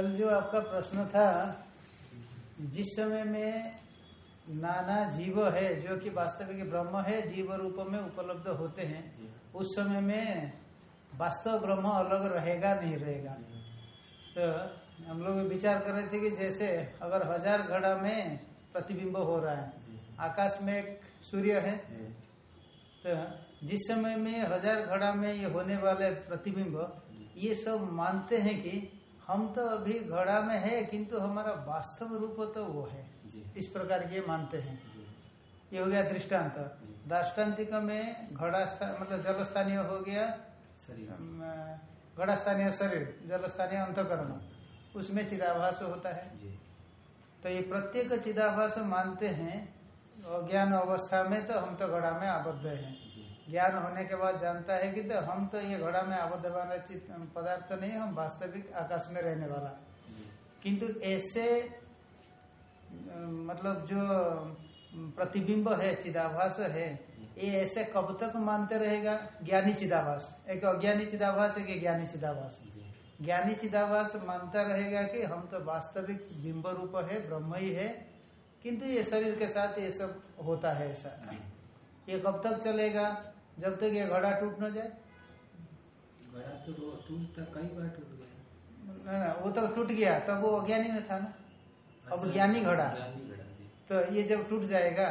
कल जो आपका प्रश्न था, जिस समय में नाना जीव है, जो कि वास्तविक ब्रह्म है, जीव रूप में उपलब्ध होते हैं, उस समय में वास्तव ब्रह्म अलग रहेगा, नहीं रहेगा? तो हम लोग विचार कर रहे थे कि जैसे अगर हज़ार घड़ा में प्रतिबिंब हो रहा है, आकाश में एक सूर्य है तो जिस समय में हज़ार घड़ा में ये होने वाले प्रतिबिंब, ये सब मानते हैं कि हम तो अभी घड़ा में है किंतु हमारा वास्तव रूप तो वो है। इस प्रकार के मानते हैं। ये हो गया दृष्टांत। दाष्टान्तिक में घड़ा मतलब जल स्थानीय हो गया। घड़ा स्थानीय शरीर जल स्थानीय अंतकरण उसमें चिदाभास होता है। तो ये प्रत्येक चिदाभास मानते हैं अज्ञान अवस्था में तो हम तो घड़ा में आबद्ध हैं। ज्ञान होने के बाद जानता है कि तो हम तो ये घड़ा में आबद्ध वाला पदार्थ नहीं हम वास्तविक आकाश में रहने वाला। किंतु ऐसे मतलब जो प्रतिबिंब है चिदाभास है ये ऐसे कब तक मानते रहेगा? ज्ञानी चिदाभास। एक अज्ञानी चिदाभास एक ज्ञानी चिदाभास। ज्ञानी चिदाभास मानता रहेगा कि हम तो वास्तविक बिंब रूप है ब्रह्म ही है किंतु ये शरीर के साथ ये सब होता है ऐसा। ये कब तक चलेगा? जब तक ये घड़ा टूट न जाए। घड़ा तो टूटता कई बार टूट गया। ना वो तो टूट गया तब वो अज्ञानी में था ना। अब ज्ञानी घड़ा। तो ये जब टूट जाएगा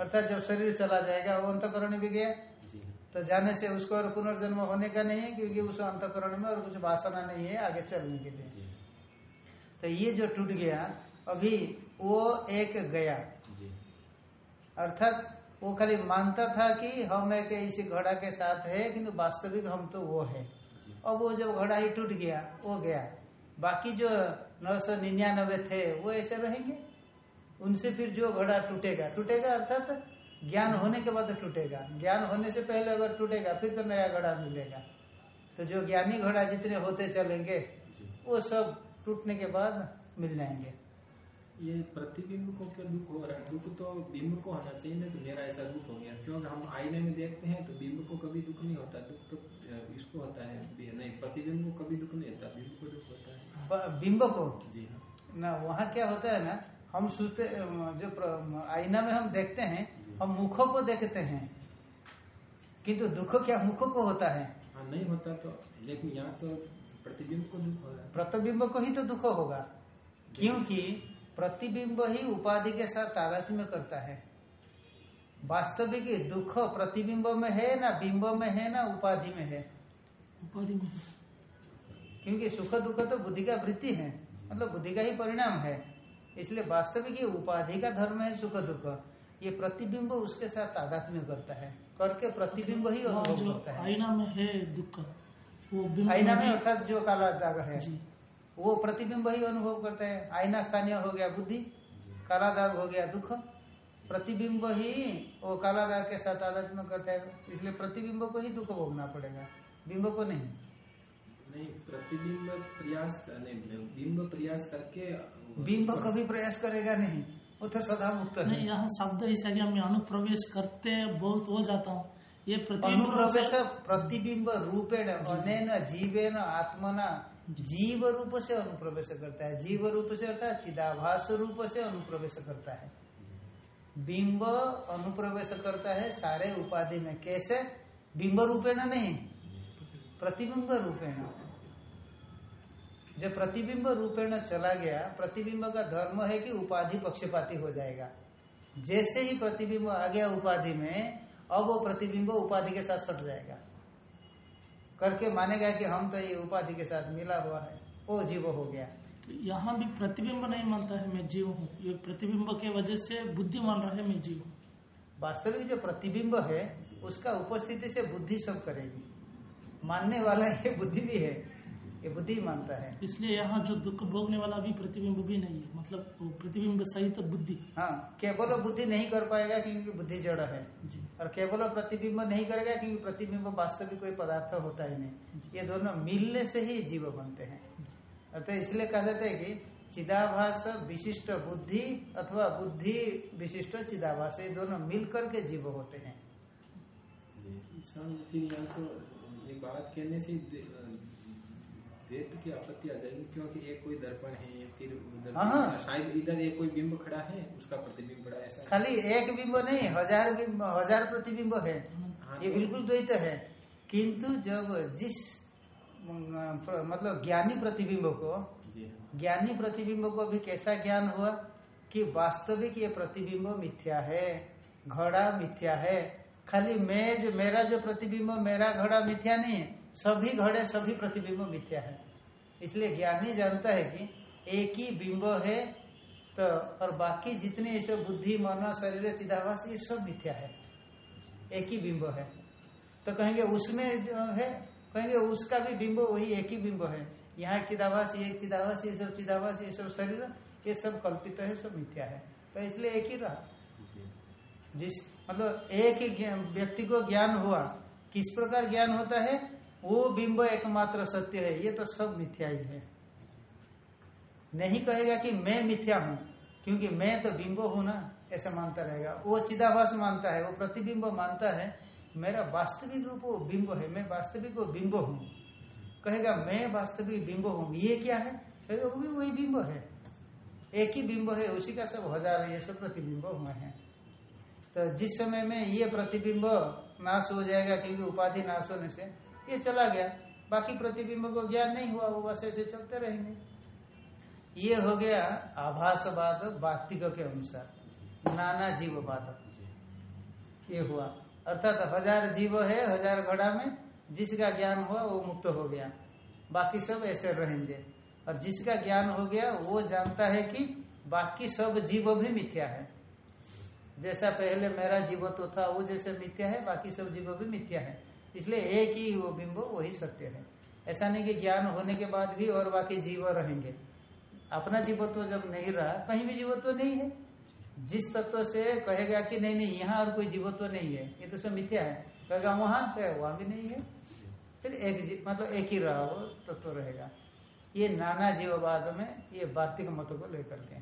अर्थात जब शरीर चला जाएगा वो अंतकरण भी गया। तो जाने से उसको और पुनर्जन्म होने का नहीं है क्योंकि उस अंतकरण में और कुछ वासना नहीं है आगे चलने के लिए। तो ये जो टूट गया अभी वो एक गया। अर्थात वो खाली मानता था कि हम एक इसी घड़ा के साथ है किंतु वास्तविक हम तो वो है। अब वो जब घड़ा ही टूट गया वो गया। बाकी जो नौ सौ निन्यानबे थे वो ऐसे रहेंगे। उनसे फिर जो घड़ा टूटेगा टूटेगा अर्थात ज्ञान होने के बाद टूटेगा। ज्ञान होने से पहले अगर टूटेगा फिर तो नया घड़ा मिलेगा। तो जो ज्ञानी घड़ा जितने होते चलेंगे वो सब टूटने के बाद मिल जाएँगे। ये प्रतिबिंब को क्यों दुख हो रहा है? दुख तो बिंब को होना चाहिए ना कि मेरा ऐसा दुख हो गया। क्योंकि हम आईने में देखते हैं तो बिंब को कभी दुख नहीं होता। दुख तो इसको होता है नहीं प्रतिबिंब को कभी दुख नहीं होता बिंब को दुख होता है। बिंब को? जी हाँ। ना वहाँ क्या होता है ना हम सोचते जो आईना में हम देखते हैं हम मुखों को देखते हैं। किंतु दुख क्या मुखों को होता है? हाँ नहीं होता तो लेकिन यहाँ तो प्रतिबिंब को दुख हो रहा है। प्रतिबिंब को ही तो दुख होगा। क्योंकि प्रतिबिंब ही उपाधि के साथ तादात्म्य करता है। वास्तविक दुख प्रतिबिंब में है ना बिंब में है ना उपाधि में है? उपाधि में क्योंकि सुख दुख तो बुद्धि का वृत्ति है मतलब बुद्धि का ही परिणाम है। इसलिए वास्तविक ये उपाधि का धर्म है सुख दुख। ये प्रतिबिंब उसके साथ तादात्म्य करता है। करके प्रतिबिंब ही अनुभव करता है। आईना में है दुख वो आईना में अर्थात जो काला दाग है वो प्रतिबिंब ही अनुभव करता है। आईना स्थानीय हो गया बुद्धि काला दाग हो गया दुख। प्रतिबिंब ही वो काला दाग के साथ आध्यात्म करता है। इसलिए प्रतिबिंब को ही दुख भोगना पड़ेगा बिंब को नहीं। नहीं प्रतिबिंब प्रयास नहीं बिंब प्रयास करके बिंब कभी प्रयास करेगा नहीं। वो तो सदा मुक्त नहीं यहाँ शब्द ऐसा कि मैं अनुप्रवेश करते बहुत हो जाता हूँ। ये अनुप्रवेश प्रतिबिंब रूपेण अनेन जीवेन आत्मना जीव रूप से अनुप्रवेश करता है। जीव रूप से अर्थात चिदाभास रूप से अनुप्रवेश करता है। बिंब अनुप्रवेश करता है सारे उपाधि में। कैसे? बिंब रूपेण नहीं, प्रतिबिंब रूपेण। जब प्रतिबिंब रूपेण चला गया, प्रतिबिंब का धर्म है कि उपाधि पक्षपाती हो जाएगा। जैसे ही प्रतिबिंब आ गया उपाधि में, अब वो प्रतिबिंब उपाधि के साथ सट जाएगा। करके मानेगा कि हम तो ये उपाधि के साथ मिला हुआ है। वो जीव हो गया। यहाँ भी प्रतिबिंब नहीं मानता है मैं जीव हूँ। ये प्रतिबिंब के वजह से बुद्धि मान रहा है मैं जीव हूँ। वास्तविक जो प्रतिबिंब है उसका उपस्थिति से बुद्धि सब करेगी। मानने वाला ये बुद्धि भी है। ये बुद्धि मानता है। इसलिए यहाँ जो दुख भोगने वाला भी प्रतिबिंब भी नहीं है। मतलब प्रतिबिंब सहित तो बुद्धि। हाँ केवल बुद्धि नहीं कर पाएगा क्योंकि बुद्धि जड़ है। जी। और केवल प्रतिबिंब नहीं करेगा क्योंकि प्रतिबिंब वास्तविक कोई पदार्थ होता ही नहीं। ये दोनों मिलने से ही जीव बनते हैं। अर्थात इसलिए कहा जाता है कि चिदाभास विशिष्ट बुद्धि अथवा बुद्धि विशिष्ट चिदाभास ये दोनों मिल करके जीव होते हैं। फिर तो ये बात कहने से द्वैत की आपत्ति आ जाएगी क्योंकि एक कोई दर्पण है फिर उधर हाँ, हाँ। शायद इधर एक कोई बिंब खड़ा है उसका प्रतिबिंब बड़ा ऐसा खाली एक बिंब नहीं हज़ार बिंब हज़ार प्रतिबिंब है। हाँ, ये तो- बिल्कुल द्वैत है। किंतु जब जिस मतलब ज्ञानी प्रतिबिंब को। ज्ञानी प्रतिबिंब को भी कैसा ज्ञान हुआ कि वास्तविक ये प्रतिबिंब मिथ्या है घड़ा मिथ्या है। खाली मैं जो मेरा जो प्रतिबिंब मेरा घड़ा मिथ्या नहीं है। सभी घड़े सभी प्रतिबिंब मिथ्या है। इसलिए ज्ञानी जानता है कि एक ही बिंब है तो और बाकी जितने ये सब बुद्धि मन शरीर चिदाभास ये सब मिथ्या है। एक ही बिंब है। तो कहेंगे उसमें जो है कहेंगे उसका भी बिंब वही एक ही बिंब है। यहाँ एक चिदाभास ये एक चिदाभास ये सब चिदाभास ये सब शरीर ये सब कल्पित है सब मिथ्या है। तो इसलिए एक ही रहा। जिस मतलब एक ही व्यक्ति को ज्ञान हुआ किस प्रकार ज्ञान होता है? वो बिंब एकमात्र सत्य है, ये तो सब मिथ्या ही है। नहीं कहेगा कि मैं मिथ्या हूँ, क्योंकि मैं तो बिंब हूँ ना, ऐसा मानता रहेगा। वो चिदाभास मानता है, वो प्रतिबिंब मानता है, मेरा वास्तविक रूप वो बिंब है, मैं वास्तविक वो बिंब हूँ। कहेगा, मैं वास्तविक बिंब हूँ, ये क्या है? कहेगा, वो भी वही बिंब है। एक ही बिंब है, उसी का सब हज़ार ये सब प्रतिबिंब हुए हैं। तो जिस समय में ये प्रतिबिंब नाश हो जाएगा, क्योंकि उपाधि नाश होने से ये चला गया। बाकी प्रतिबिंब को ज्ञान नहीं हुआ वो बस ऐसे चलते रहेंगे। ये हो गया आभासवाद वास्तिक के अनुसार। नाना जीववाद ये हुआ। अर्थात हज़ार जीव है हज़ार घड़ा में जिसका ज्ञान हुआ वो मुक्त हो गया। बाकी सब ऐसे रहेंगे। और जिसका ज्ञान हो गया वो जानता है कि बाकी सब जीव भी मिथ्या है। जैसा पहले मेरा जीव तो था वो जैसे मिथ्या है बाकी सब जीव भी मिथ्या है। इसलिए एक ही वो बिंब, वही सत्य है। ऐसा नहीं कि ज्ञान होने के बाद भी और बाकी जीव रहेंगे। अपना जीवत्व जब नहीं रहा, कहीं भी जीवत्व नहीं है। जिस तत्व से कहेगा कि नहीं नहीं, यहाँ और कोई जीवत्व नहीं है, ये तो सब मिथ्या है। कहेगा, वहाँ कहे वहाँ भी नहीं है। फिर एक मतलब एक ही रहा वो तत्व रहेगा। ये नाना जीववाद में ये वार्तिक मतों को लेकर के।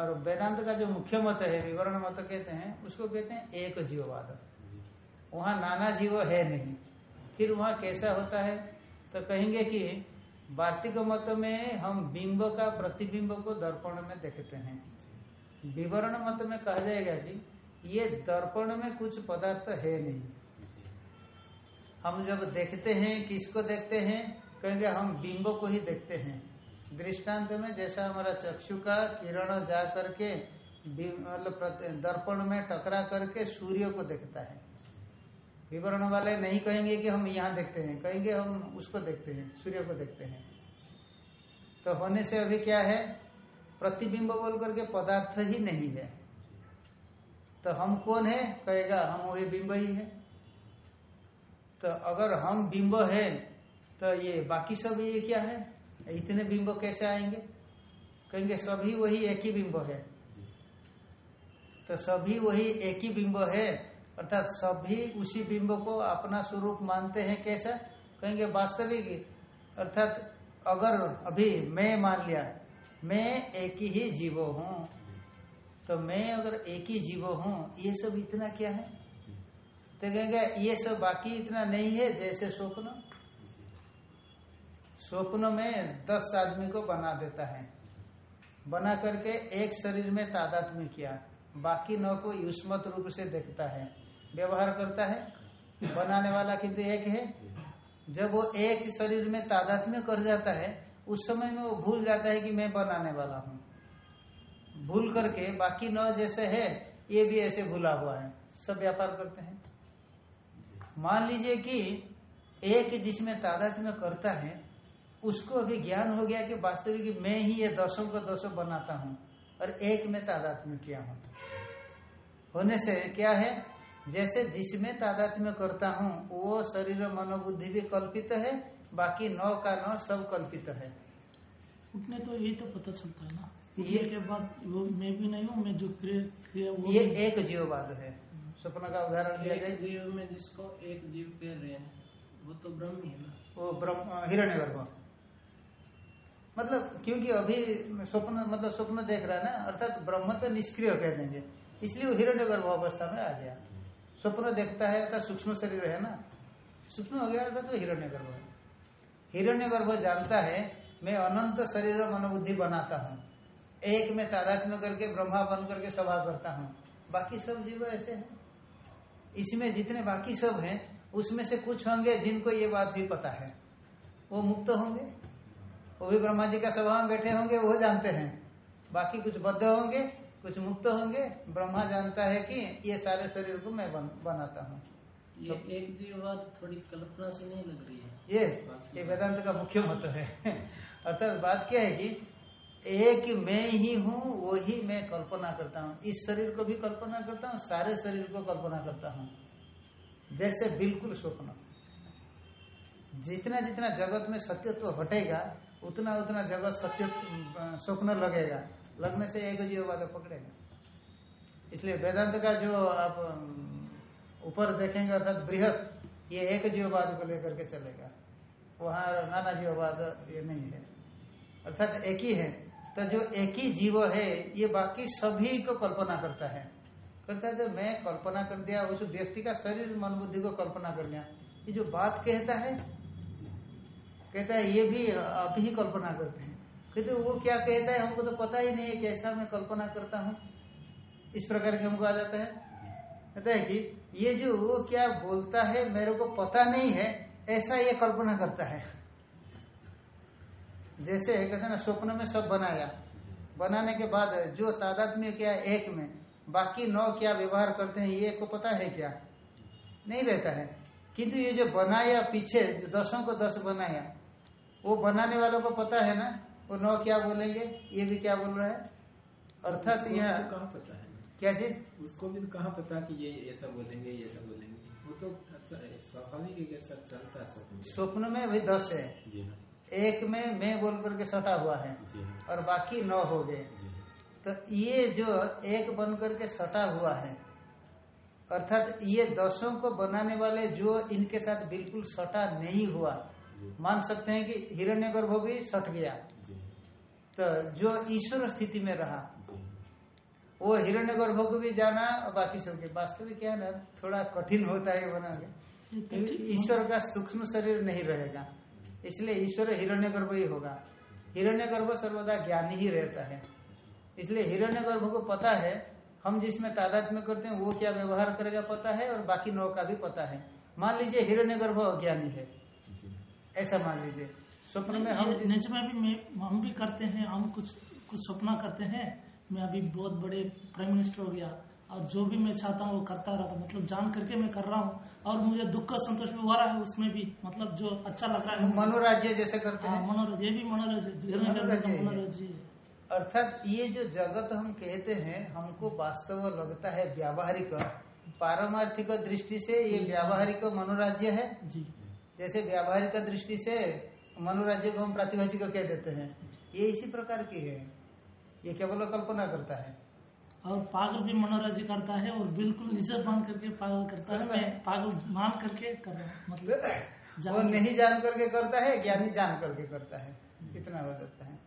और वेदांत का जो मुख्य मत है, विवरण मत कहते हैं, उसको कहते हैं एक जीववाद वहाँ नाना जीव है नहीं। फिर वहाँ कैसा होता है? तो कहेंगे कि वार्तिक मत में हम बिंब का प्रतिबिंब को दर्पण में देखते हैं। विवरण मत में कहा जाएगा कि ये दर्पण में कुछ पदार्थ है नहीं। हम जब देखते हैं, किसको देखते हैं? कहेंगे हम बिंब को ही देखते हैं। दृष्टांत में जैसा हमारा चक्षु का किरण जा करके मतलब दर्पण में टकरा करके सूर्य को देखता है। विवरण वाले नहीं कहेंगे कि हम यहाँ देखते हैं कहेंगे हम उसको देखते हैं सूर्य को देखते हैं। तो होने से अभी क्या है? प्रतिबिंब बोल करके पदार्थ ही नहीं है। तो हम कौन है? कहेगा हम वही बिंब ही है। तो अगर हम बिंब है तो ये बाकी सब ये क्या है? इतने बिंब कैसे आएँगे? कहेंगे सभी वही एक ही बिंब है। तो सभी वही एक ही बिंब है। अर्थात सभी उसी बिंब को अपना स्वरूप मानते हैं कैसा? कहेंगे वास्तविक। अर्थात अगर अभी मैं मान लिया मैं एक ही जीव हूँ तो मैं अगर एक ही जीव हूँ ये सब इतना क्या है? तो कहेंगे ये सब बाकी इतना नहीं है जैसे स्वप्न। स्वप्न में दस आदमी को बना देता है। बना करके एक शरीर में तादाद में किया। बाकी नौ को युष्मत रूप से देखता है। व्यवहार करता है, बनाने वाला किंतु एक है। जब वो एक शरीर में तादात्म्य कर जाता है, उस समय में वो भूल जाता है कि मैं बनाने वाला हूँ। भूल करके बाकी नौ जैसे है, ये भी ऐसे भूला हुआ है। सब व्यापार करते हैं। मान लीजिए कि एक जिसमें तादात्म्य करता है, उसको अभी ज्ञान हो गया कि वास्तविक मैं ही ये दसों को दसों बनाता हूँ, और एक में तादात्म्य किया हूँ। होने से क्या है? जैसे जिसमें तादात्म्य करता हूँ वो शरीर मनोबुद्धि भी कल्पित है बाकी नौ का नौ सब कल्पित है। उठने तो यही तो पता चलता है ना। ये- के बाद वो मैं भी नहीं हूँ मैं जो क्रिया वो ये एक जीववाद है। स्वप्न का उदाहरण दिया जाए। जीव में जिसको एक जीव कह रहे हैं वो तो ब्रह्म ही है ना। वो ब्रह्म हिरण्य गर्भ मतलब क्योंकि अभी स्वप्न मतलब स्वप्न देख रहा है ना अर्थात ब्रह्म तो निष्क्रिय कह देंगे इसलिए वो हिरण्य गर्भ अवस्था में आ गया। स्वप्न देखता है अर्थात सूक्ष्म शरीर है ना? सूक्ष्म हो गया अर्थात वो हिरण्य गर्भ है। हिरण्य गर्भ जानता है, मैं अनंत शरीर मनोबुद्धि बनाता हूँ। एक में तादात्म्य करके, ब्रह्मा बन करके सभा करता हूँ। बाकी सब जीव ऐसे हैं। इसमें जितने बाकी सब हैं, उसमें से कुछ होंगे जिनको ये बात भी पता है। वो मुक्त होंगे। वो भी ब्रह्मा जी का सभा में बैठे होंगे, वो जानते हैं। बाकी कुछ बद्ध होंगे कुछ मुक्त होंगे ब्रह्मा जानता है कि ये सारे शरीर को मैं बन, बनाता हूँ। ये एक जीव बात थोड़ी कल्पना से नहीं लग रही है। ये ये वेदांत का मुख्य मत है। अर्थात बात क्या है कि एक मैं ही हूँ वही मैं कल्पना करता हूँ। इस शरीर को भी कल्पना करता हूँ सारे शरीर को कल्पना करता हूँ। जैसे बिल्कुल स्वप्न। जितना जितना जगत में सत्यत्व हटेगा उतना उतना जगत सत्य स्वप्न लगेगा। लगने से एक जीव जीववाद पकड़ेगा। इसलिए वेदांत का जो आप ऊपर देखेंगे अर्थात बृहत, ये एक जीववाद को लेकर के चलेगा। वहाँ नाना जीववाद ये नहीं है। अर्थात एक ही है। तो जो एक ही जीव है, ये बाकी सभी को कल्पना करता है। करता है तो मैं कल्पना कर दिया, उस व्यक्ति का शरीर मन बुद्धि को कल्पना कर लिया। ये जो बात कहता है कहता है ये भी आप ही कल्पना करते हैं। कहते वो क्या कहता है, हमको तो पता ही नहीं है कैसा मैं कल्पना करता हूँ। इस प्रकार के हमको आ जाता है। कहता है कि ये जो वो क्या बोलता है, मेरे को पता नहीं है, ऐसा ये कल्पना करता है। जैसे कहते हैं ना, स्वप्न में सब बनाया। बनाने के बाद जो तादात्म्य क्या एक में, बाकी नौ क्या व्यवहार करते हैं, ये को पता है क्या? नहीं रहता है। किंतु ये जो बनाया पीछे, जो दसों को दस बनाया, वो बनाने वालों को पता है ना? वो नौ क्या बोलेंगे? ये भी क्या बोल रहा है? अर्थात उसको यह तो कहाँ पता है? चीज़? उसको भी तो कहाँ पता कि ये ऐसा बोलेंगे ये ऐसा बोलेंगे? वो तो अच्छा स्वाभाविक है चलता है स्वप्न। में। भी दस है। जी हाँ। एक में मैं बोल करके सटा हुआ है जी हाँ। और बाकी नौ हो गए। हाँ। तो ये जो एक बन करके सटा हुआ है अर्थात ये दसों को बनाने वाले जो इनके साथ बिल्कुल सटा नहीं हुआ मान सकते हैं कि हिरण्यगर्भ भी सट गया। तो जो ईश्वर स्थिति में रहा वो हिरण्यगर्भ को भी जाना और बाकी सबके वास्तविक क्या है ना थोड़ा कठिन होता है बनाने तो ईश्वर का सूक्ष्म शरीर नहीं रहेगा। इसलिए ईश्वर हिरण्यगर्भ ही होगा। हिरण्यगर्भ सर्वदा ज्ञानी ही रहता है। इसलिए हिरण्यगर्भ को पता है हम जिसमें तादाद में करते हैं वो क्या व्यवहार करेगा पता है और बाकी नौ का भी पता है। मान लीजिए हिरण्यगर्भ अज्ञानी है। ऐसा मान लीजिए। स्वप्न में हम निज में भी हम भी करते हैं हम कुछ कुछ सपना करते हैं। मैं अभी बहुत बड़े प्राइम मिनिस्टर हो गया। और जो भी मैं चाहता हूँ वो करता रहता हूँ। मतलब जान करके मैं कर रहा हूँ। और मुझे दुख का संतोष भी हो रहा है उसमें भी। मतलब जो अच्छा लग रहा है मनोराज्य जैसे करते हाँ, हैं। मनोरंजन ये भी मनोरंजन है। अर्थात ये जो जगत हम कहते हैं हमको वास्तव लगता है व्यावहारिक। पारमार्थिक दृष्टि से ये व्यावहारिक मनोराज्य है। जी। जैसे व्यावहारिक दृष्टि से मनोराज्य को हम प्रातिभाषिक कह देते हैं। ये इसी प्रकार की है। ये केवल कल्पना करता है। और पागल भी मनोरंजन करता है और बिल्कुल निजर मान करके पागल करता है। मैं पागल मान करके कर रहा हूँ मतलब वो नहीं जान करके करता है ज्ञानी जान करके करता है। इतना हो जाता है।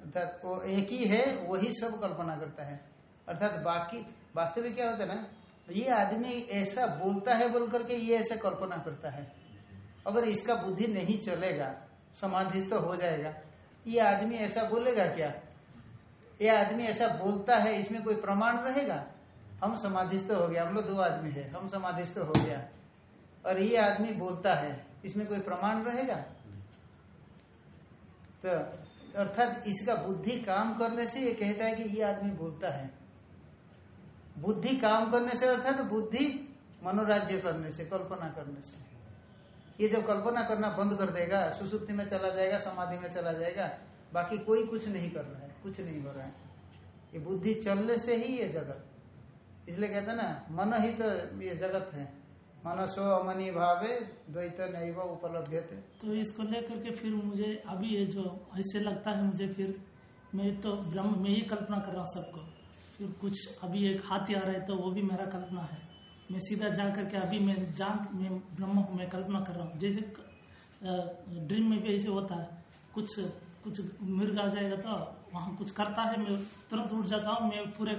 अर्थात वो एक ही है वही सब कल्पना करता है। अर्थात बाकी वास्तविक क्या होता है ना ये आदमी ऐसा बोलता है बोल करके ये ऐसे कल्पना करता है। अगर इसका बुद्धि नहीं चलेगा, समाधिस्थ हो जाएगा, ये आदमी ऐसा बोलेगा क्या? ये आदमी ऐसा बोलता है, इसमें कोई प्रमाण रहेगा? हम समाधिस्थ हो गया, हम लोग दो आदमी है, हम समाधिस्थ हो गया। और ये आदमी बोलता है, इसमें कोई प्रमाण रहेगा? तो अर्थात इसका बुद्धि काम करने से ये कहता है कि ये आदमी बोलता है। बुद्धि काम करने से, अर्थात तो बुद्धि मनोराज्य करने से, कल्पना करने से। ये जब कल्पना करना बंद कर देगा, सुसुप्ति में चला जाएगा, समाधि में चला जाएगा, बाकी कोई कुछ नहीं कर रहा है, कुछ नहीं हो रहा है। ये बुद्धि चलने से ही ये जगत। इसलिए कहते ना, मन ही तो ये जगत है। मनसो अमनी भावे, द्वैत नहीं वो उपलब्ध तो इसको लेकर के फिर मुझे अभी ये जो, ऐसे लगता है मुझे फिर, मैं तो ब्रह्म में ही कल्पना कर रहा हूँ सबको। फिर कुछ अभी एक हाथी आ रहा है तो वो भी मेरा कल्पना है। मैं सीधा जा करके अभी मैं जान मैं ब्रह्म हूँ मैं कल्पना कर रहा हूँ। जैसे ड्रीम में भी ऐसे होता है। कुछ कुछ मृग आ जाएगा तो वहाँ कुछ करता है मैं तुरंत उठ जाता हूँ मैं पूरे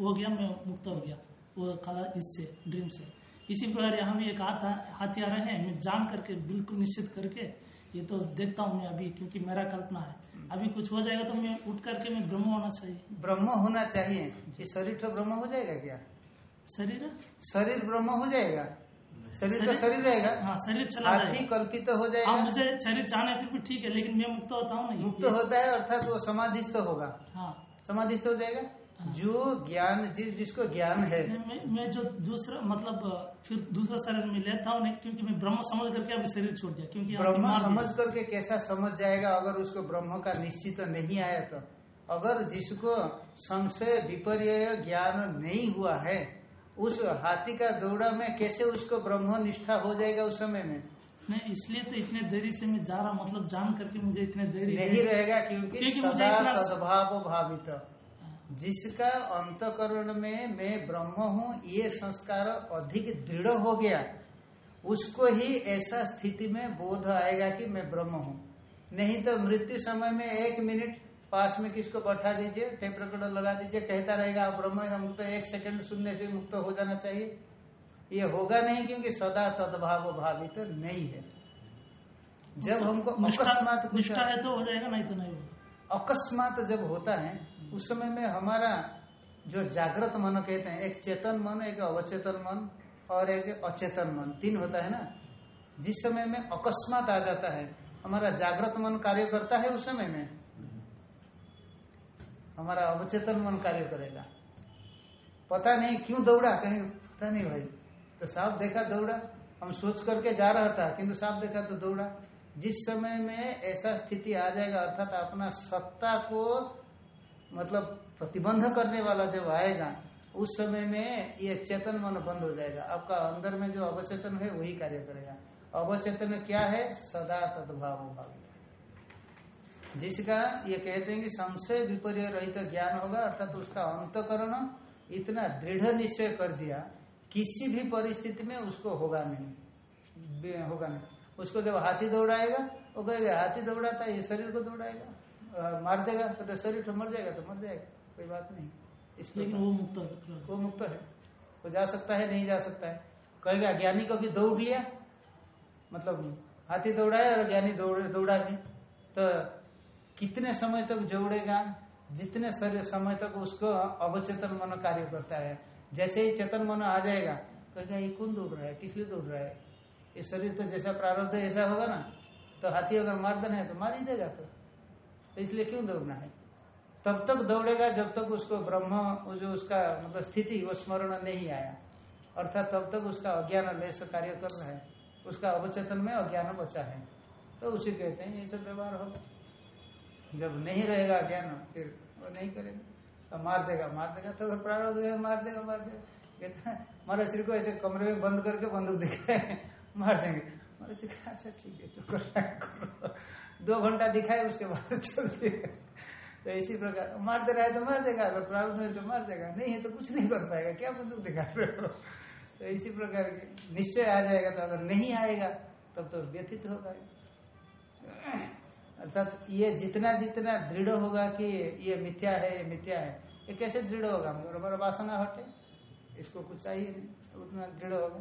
हो गया मैं मुक्त हो गया। वो कला इससे ड्रीम से। इसी प्रकार यहाँ भी एक हाथ हाथी आ रहे हैं मैं जान करके बिल्कुल निश्चित करके ये तो देखता हूँ मैं अभी क्योंकि मेरा कल्पना है। अभी कुछ हो जाएगा तो मैं उठ करके मैं ब्रह्म होना चाहिए। ब्रह्म होना चाहिए। ये शरीर तो ब्रह्म हो जाएगा क्या? शरीर? शरीर ब्रह्म हो जाएगा। शरीर तो शरीर? रहेगा। हाँ शरीर चला हाथी कल्पित तो हो हाँ जाएगा मुझे शरीर चाहना फिर भी ठीक है लेकिन मैं मुक्त होता हूँ मुक्त होता है अर्थात वो समाधिस्थ होगा। हाँ। समाधिस्थ हो जाएगा? जो ज्ञान जिस जिसको ज्ञान है। मैं, मैं जो दूसरा मतलब फिर दूसरा शरीर में लेता हूँ क्योंकि मैं ब्रह्म समझ करके अभी शरीर छोड़ दिया क्योंकि ब्रह्म समझ करके कैसा समझ जाएगा अगर उसको ब्रह्म का निश्चित नहीं आया तो? अगर जिसको संशय विपर्य ज्ञान नहीं हुआ है उस हाथी का दौड़ा में कैसे उसको ब्रह्म निष्ठा हो जाएगा उस समय में? नहीं इसलिए तो इतने देरी से मैं जा रहा मतलब जान करके मुझे इतने देरी नहीं रहेगा क्योंकि क्योंकि सदा भावित। जिसका अंतकरण में मैं ब्रह्म हूँ ये संस्कार अधिक दृढ़ हो गया। उसको ही ऐसा स्थिति में बोध आएगा कि मैं ब्रह्म हूँ। नहीं तो मृत्यु समय में एक मिनट पास में किसको बैठा दीजिए टेप रिकॉर्डर लगा दीजिए कहता रहेगा आप ब्रह्म हम तो एक सेकंड सुनने से मुक्त हो जाना चाहिए। ये होगा नहीं क्योंकि सदा तदभाव भावित तो नहीं है। जब हमको अकस्मात निष्ठा है तो हो जाएगा नहीं तो नहीं। अकस्मात जब होता है उस समय में हमारा जो जागृत मन कहते हैं एक चेतन मन एक अवचेतन मन और एक अचेतन मन तीन होता है ना? जिस समय में अकस्मात आ जाता है हमारा जागृत मन कार्य करता है उस समय में। हमारा अवचेतन मन कार्य करेगा। पता नहीं क्यों दौड़ा, कहीं पता नहीं भाई। तो साफ़ देखा दौड़ा। हम सोच करके जा रहा था, किंतु साफ़ देखा तो दौड़ा। जिस समय में ऐसा स्थिति आ जाएगा, अर्थात अपना सत्ता को मतलब प्रतिबंध करने वाला जब आएगा, उस समय में ये चेतन मन बंद हो जाएगा। आपका अंदर में जो अवचेतन है, वही कार्य करेगा। अवचेतन क्या है? सदा तद्भाव भावित जिसका ये कहते हैं कि संशय विपर्य रहित तो ज्ञान होगा अर्थात तो उसका अंतकरण इतना दृढ़ निश्चय कर दिया किसी भी परिस्थिति में उसको होगा नहीं। होगा नहीं। उसको जब हाथी दौड़ाएगा वो कहेगा हाथी दौड़ाता है ये शरीर को दौड़ाएगा मार देगा तो शरीर तो मर जाएगा तो मर जाएगा कोई बात नहीं। इस लेकिन प्रकार वो मुक्त हो है। वो मुक्त है। वो जा सकता है नहीं जा सकता है। कहेगा ज्ञानी को भी दौड़ लिया। मतलब हाथी दौड़ाया और ज्ञानी दौड़ दौड़ा भी। तो कितने समय तक जोड़ेगा जितने समय तक उसको अवचेतन मन कार्य करता है। जैसे ही चेतन मन आ जाएगा कहेगा ये कौन दौड़ रहा है? किस लिए दौड़ रहा है? ये शरीर तो जैसा प्रारब्ध है ऐसा होगा ना? तो हाथी अगर मार देना है तो मार ही देगा तो, तो इसलिए क्यों दौड़ना है? तब तक दौड़ेगा जब तक उसको ब्रह्म जो उसका मतलब स्थिति वो स्मरण नहीं आया। अर्थात तब तक उसका अज्ञान लेस कार्य कर रहा है। उसका अवचेतन में अज्ञान बचा है। तो उसे कहते हैं ये सब व्यवहार होगा जब नहीं रहेगा ज्ञान फिर वो नहीं करेगा। तो मार देगा मार देगा तो प्रारब्ध है मार देगा मार देगा। कहते हैं महाराज श्री को ऐसे कमरे में बंद करके बंदूक दिखाए मार देंगे। महाराज श्री कहा, अच्छा ठीक है चुप कर दो घंटा दिखाए उसके बाद चलते हैं। तो इसी प्रकार मार दे रहा है तो मार देगा अगर प्रारब्ध है तो मार देगा नहीं है तो कुछ नहीं कर पाएगा क्या बंदूक दिखा रहे हो? तो इसी प्रकार के निश्चय आ जाएगा तो अगर नहीं आएगा तब तो व्यथित होगा। अर्थात ये जितना जितना दृढ़ होगा कि ये मिथ्या है ये मिथ्या है ये कैसे दृढ़ होगा? हमको हमारा वासना हटे। इसको कुछ चाहिए नहीं उतना दृढ़ होगा।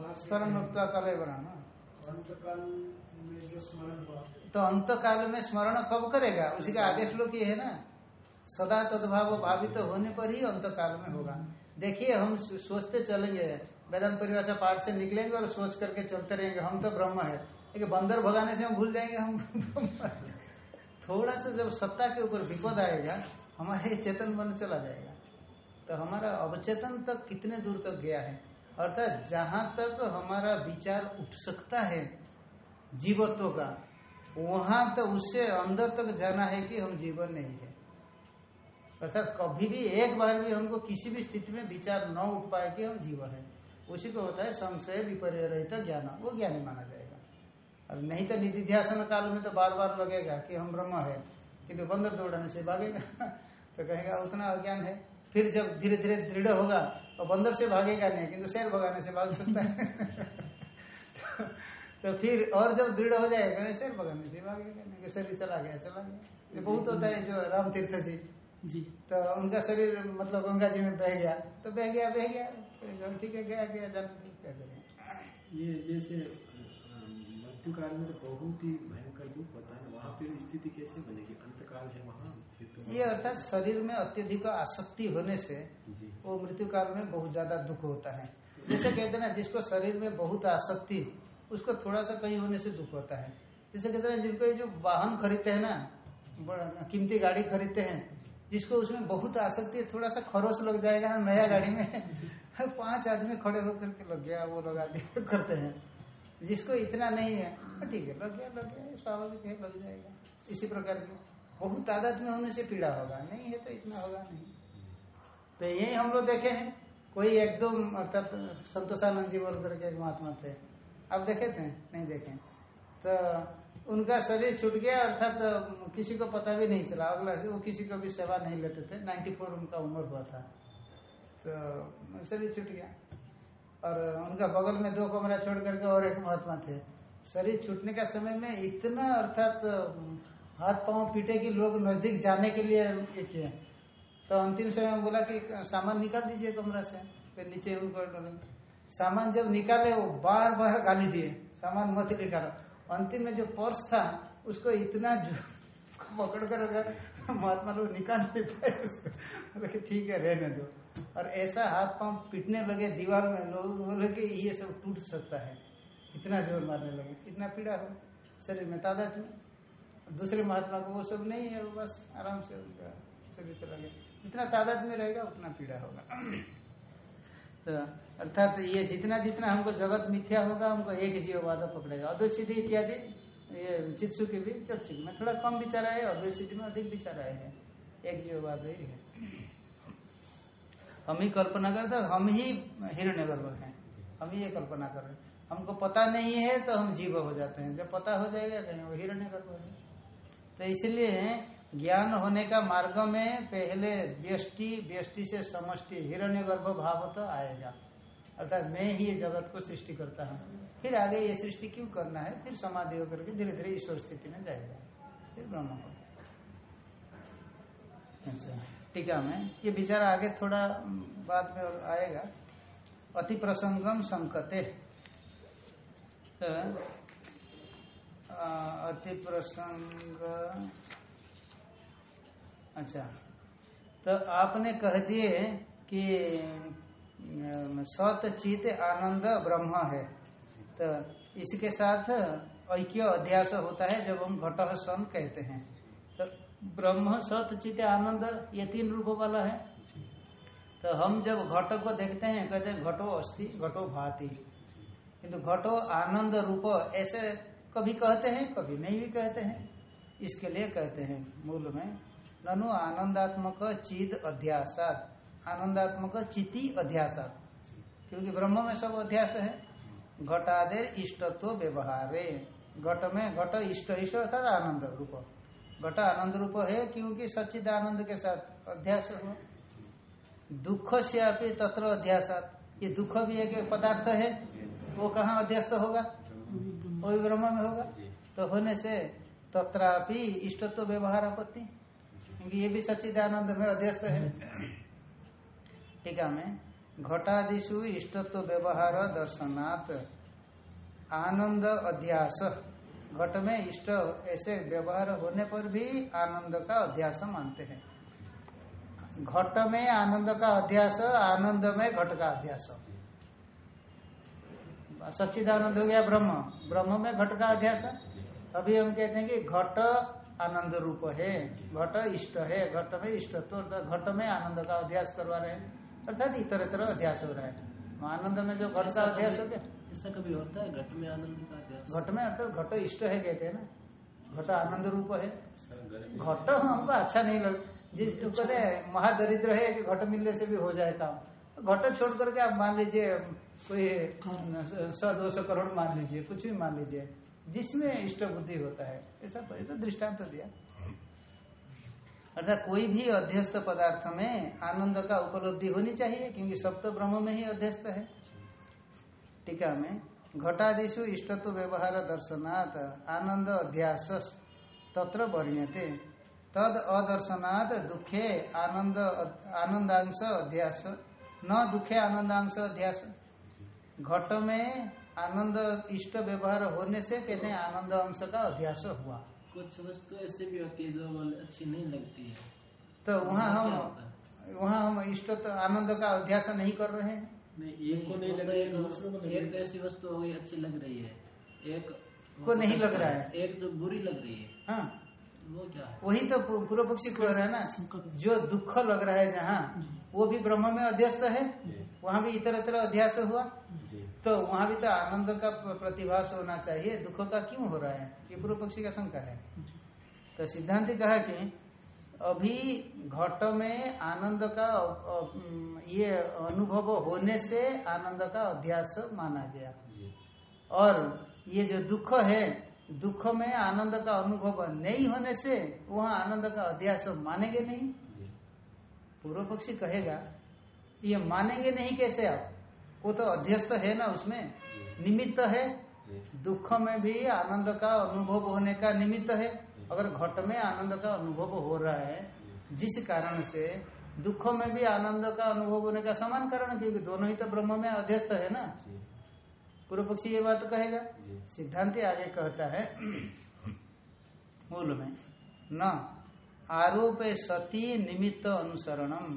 है स्मरण काल बनाना तो अंत काल में स्मरण कब करेगा? उसी का आदेश श्लोक ये है ना। सदा तद्भाव भावित होने पर ही अंत काल में होगा। देखिए हम सोचते चलेंगे वेदांत परिभाषा पाठ से निकलेंगे और सोच करके चलते रहेंगे। हम तो ब्रह्म है। लेकिन बंदर भगाने से हम भूल जाएँगे, हम थोड़ा सा जब सत्ता के ऊपर विपद आएगा, हमारे चेतन मन चला जाएगा। तो हमारा अवचेतन तक कितने दूर तक गया है? अर्थात जहाँ तक हमारा विचार उठ सकता है, जीवत्व का, वहाँ तो उससे अंदर तक जाना है कि हम जीवन नहीं है। अर्थात कभी भी एक बार भी हमको किसी भी स्थिति में विचार न उठ पाए कि हम जीवन है। उसी को होता है संशय विपर्य रहित ज्ञान। वो ज्ञानी माना जाएगा। और नहीं तो निधिध्यासन काल में तो बार बार लगेगा कि हम ब्रह्म है किंतु बंदर दौड़ाने से भागेगा। तो कहेगा उतना अज्ञान है। फिर जब धीरे धीरे दृढ़ होगा तो बंदर से भागेगा नहीं किंतु शेर भगाने से भाग सकता है। तो, तो फिर और जब दृढ़ हो जाएगा शेर भगाने से भागेगा नहीं शरीर चला गया चला गया। ये बहुत होता है जो राम तीर्थ जी। जी। तो उनका शरीर मतलब गंगा जी में बह गया। तो बह गया बह गया। कहेगा, ठीक है गया गया जाने क्या करें ये जैसे मृत्यु काल में तो बहुत ही भयंकर दुख होता है। वहाँ पे स्थिति कैसे बनेगी अंतकाल है वहाँ? तो ये अर्थात शरीर में अत्यधिक आसक्ति होने से वो मृत्यु काल में बहुत ज़्यादा दुख होता है। जैसे कहते हैं ना जिसको शरीर में बहुत आसक्ति उसको थोड़ा सा कहीं होने से दुख होता है। जैसे कहते हैं जिनको जो वाहन खरीदते हैं ना कीमती गाड़ी खरीदते हैं जिसको उसमें बहुत आसक्ति है थोड़ा सा खरोस लग जाएगा ना नया गाड़ी में। पाँच आदमी खड़े होकर के लग गया वो लगा दिया करते हैं। जिसको इतना नहीं है हाँ, ठीक है लग गया लग गया स्वाभाविक है लग जाएगा। इसी प्रकार की बहुत तादाद में होने से पीड़ा होगा। नहीं है तो इतना होगा नहीं। तो यही हम लोग देखे हैं। कोई एकदम अर्थात संतोषानंद जी बोल करके एक महात्मा थे। आप देखे थे? नहीं देखे। तो उनका शरीर छूट गया, अर्थात तो किसी को पता भी नहीं चला। अगला, वो किसी को भी सेवा नहीं लेते थे। 94 उनका उम्र हुआ था। तो शरीर छूट गया। और उनका बगल में दो कमरा छोड़ करके और एक महात्मा थे। शरीर छूटने का समय में इतना, अर्थात तो हाथ पाँव पीटे कि लोग नज़दीक जाने के लिए ये किए। तो अंतिम समय में बोला कि, सामान निकाल दीजिए कमरा से। फिर नीचे उनको। सामान जब निकाले, वो बार बार गाली दिए। सामान मत निकालो। अंतिम में जो पर्स था, उसको इतना पकड़ कर अगर महात्मा लोग निकाल नहीं पाए, उसको बोले ठीक है, रहने दो। और ऐसा हाथ पाँव पीटने लगे दीवार में, लोग बोले कि ये सब टूट सकता है। इतना ज़ोर मारने लगे। इतना पीड़ा हो। शरीर में तादाद में। दूसरे महात्मा को वो सब नहीं है, वो बस आराम से उनका शरीर चला गया। जितना तादाद में रहेगा, उतना पीड़ा होगा। तो अर्थात ये जितना जितना हमको जगत मिथ्या होगा, हमको एक जीववाद पकड़ेगा। अद्वैत सिद्धि इत्यादि, ये चित्सु की भी चक्षु में थोड़ा कम विचार आए अद्वैत सिद्धि में अधिक विचार आए हैं। एक जीववाद ही है। हम ही कल्पना करते हम ही हिरण्य गर्भ है। हम ही ये कल्पना कर रहे हमको पता नहीं है तो हम जीव हो जाते हैं। जब पता हो जाएगा कहीं वो हिरण्य गर्भ है। तो इसलिए ज्ञान होने का मार्ग में पहले व्यष्टि व्यष्टि से समष्टि हिरण्य गर्भ भाव तो आएगा। अर्थात मैं ही ये जगत को सृष्टि करता हूँ। फिर आगे ये सृष्टि क्यों करना है? फिर समाधि होकर के धीरे धीरे ईश्वर स्थिति में जाएगा। फिर ब्रह्म हो अच्छा टीका में ये विचार आगे थोड़ा बाद में आएगा। अति प्रसंगम संकते। तो, अति प्रसंग अच्छा। तो आपने कह दिए कि सत चित आनंद ब्रह्म है। तो इसके साथ ऐक्य अध्यास होता है, जब हम घट सन कहते हैं। तो ब्रह्म, सत चित, आनंद, ये तीन रूपों वाला है। तो हम जब घट को देखते हैं, कहते हैं घटो अस्थि घटो भाति। किंतु घटो आनंद रूप ऐसे कभी कहते हैं, कभी नहीं भी कहते हैं। इसके लिए कहते हैं, मूल में ननु आनंदात्मक चिद अध्यासात। आनंदात्मक चिति अध्यासात। क्योंकि ब्रह्म में सब अध्यास है। घटादेर इष्टत्व व्यवहारे। घट में घट इष्ट इष्ट अर्थात आनंद रूप। घट आनंद रूप है क्योंकि सच्चिद आनंद के साथ अध्यास हुआ दुख से अपनी तत्र अध्यासात। ये दुख भी एक पदार्थ है। वो कहाँ अध्यस्त होगा? वो भी ब्रह्म में होगा। तो होने से तत्रापि इष्टत्व व्यवहार आपत्ति क्योंकि ये भी सच्चिदानंद में अध्यस्त है। टीका में घटादिशु इष्टत्व व्यवहार दर्शनात् आनंद अध्यास। घट में इष्ट ऐसे व्यवहार होने पर भी आनंद का अध्यास मानते हैं। घट में आनंद का अध्यास, आनंद में घट का अध्यास। सच्चिदानंद हो गया ब्रह्म। ब्रह्म में घट का अध्यास। अभी हम कहते हैं कि घट आनंद रूप है घट इष्ट है घट में इष्ट तो अर्थात घट में आनंद का अध्यास करवा रहे हैं अर्थात इतर इतर अध्यास हो रहा है। आनंद में जो घट का अध्यास हो गया? ऐसा कभी होता है घट में आनंद का अध्यास घट में अर्थात घट इष्ट है कहते हैं ना। घट आनंद रूप है। घट हमको अच्छा नहीं लग जिस कहते हैं महादरिद्र है कि घट मिलने से भी हो जाए काम। घट छोड़ करके आप मान लीजिए कोई सौ दो सौ करोड़ मान लीजिए कुछ भी मान लीजिए। जिसमें इष्ट बुद्धि होता है ऐसा तो दृष्टांत तो दिया। अर्थात कोई भी अध्यस्त पदार्थ में आनंद का उपलब्धि होनी चाहिए, क्योंकि सब तो ब्रह्म में ही अध्यस्त है। टीका में घटादिशु इष्टत्व व्यवहार दर्शनात् आनंद अध्यास तत्र वर्ण्यते। तद अदर्शनात् दुखे आनंद आनंदांश अध्यास। न दुखे आनंदांश अध्यास। घट में आनंद इष्ट व्यवहार होने से कहते हैं आनंद अंश का अभ्यास हुआ। कुछ वस्तु ऐसे भी होती है जो बोले अच्छी नहीं लगती है। तो वहाँ हम वहाँ हम इष्ट तो आनंद का अभ्यास नहीं कर रहे हैं। नहीं एक को नहीं लग तो रही एक- दूसरों को लग एक तो ऐसी वस्तु अच्छी लग रही है। एक को नहीं लग रहा है। एक तो बुरी लग रही है हाँ। है। वही तो पूर्व पक्षी कह रहा है ना जो दुख लग रहा है जहाँ वो भी ब्रह्म में अध्यस्त है वहाँ भी इतर तरह अध्यास हुआ। जी। तो वहाँ भी तो आनंद का प्रतिभास होना चाहिए दुख का क्यों हो रहा है? ये पूर्व पक्षी का शंका है। तो सिद्धांत जी कहा कि अभी घट में आनंद का ये अनुभव होने से आनंद का अध्यास माना गया। और ये जो दुख है दुख में आनंद का अनुभव नहीं होने से वहाँ आनंद का अध्यास मानेंगे नहीं। पूर्व पक्षी कहेगा ये मानेंगे नहीं कैसे आप? वो तो अध्यस्त है ना उसमें। निमित्त है। दुख में भी आनंद का अनुभव होने का निमित्त है। अगर घट में आनंद का अनुभव हो रहा है जिस कारण से दुख में भी आनंद का अनुभव होने का समान कारण क्योंकि दोनों ही तो ब्रह्म में अध्यस्त है ना। पूर्व पक्षी ये बात कहेगा? सिद्धांत आगे कहता है मूल में न आरोप सती निमित्त अनुसरणम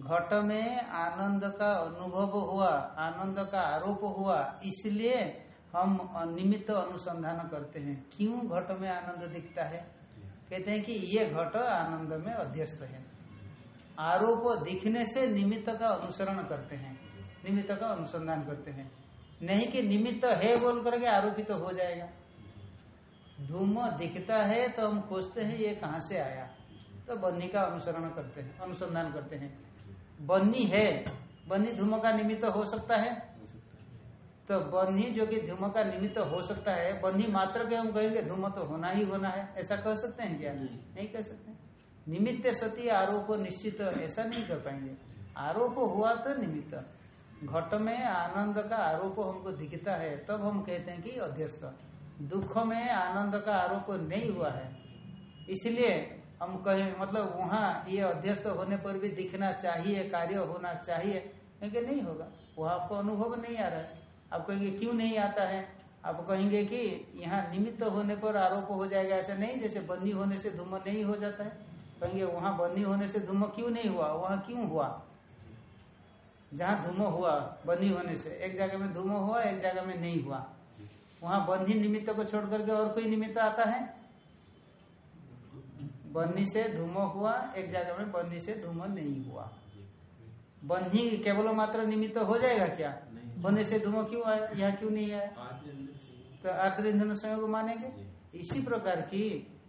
घट में आनंद का अनुभव हुआ आनंद का आरोप हुआ इसलिए हम निमित्त अनुसंधान करते हैं। क्यों घट में आनंद दिखता है? कहते हैं कि ये घट आनंद में अध्यस्त है। आरोप दिखने से निमित्त का अनुसरण करते हैं। निमित्त का अनुसंधान करते हैं। नहीं कि निमित्त तो है बोल करके आरोपित तो हो जाएगा। धूम दिखता है तो हम खोजते हैं ये कहाँ से आया। तो बन्नी का अनुसरण करते हैं अनुसंधान करते हैं। बन्नी है बन्नी धूम का निमित्त हो सकता है। हो सकता है तो बन्ही जो कि धूम का निमित्त तो हो सकता है बन्ही मात्र के हम कहेंगे धूम तो होना ही होना है। ऐसा कह सकते हैं क्या? नहीं। नहीं कह सकते। निमित्त सती आरोप निश्चित ऐसा नहीं कर पाएँगे। आरोप हुआ तो निमित्त। घट में आनंद का आरोप हमको दिखता है, तब हम कहते हैं कि अध्यस्त। दुख में आनंद का आरोप नहीं हुआ है। इसलिए हम कहें मतलब वहाँ ये अध्यस्त होने पर भी दिखना चाहिए, कार्य होना चाहिए। कहेंगे नहीं होगा। वहाँ आपको अनुभव नहीं आ रहा है। आप कहेंगे, क्यों नहीं आता है? आप कहेंगे कि यहाँ निमित्त होने पर आरोप हो जाएगा, ऐसा नहीं, जैसे बन्नी होने से धूम नहीं हो जाता है। कहेंगे, वहाँ बन्नी होने से धूम क्यों नहीं हुआ? वहाँ क्यों हुआ? जहाँ धूम हुआ बन्नी होने से। एक जगह में धूम हुआ एक जगह में नहीं हुआ। वहाँ बन्ही निमित्त को छोड़ करके और कोई निमित्त आता है? बन्नी से धूम हुआ एक जगह में बन्नी से धूम नहीं हुआ। बन्ही केवल मात्र निमित्त हो जाएगा क्या। होने से धूम क्यों आया यहाँ क्यों नहीं आया तो आर्द्र ईंधन संयोग मानेंगे? इसी प्रकार की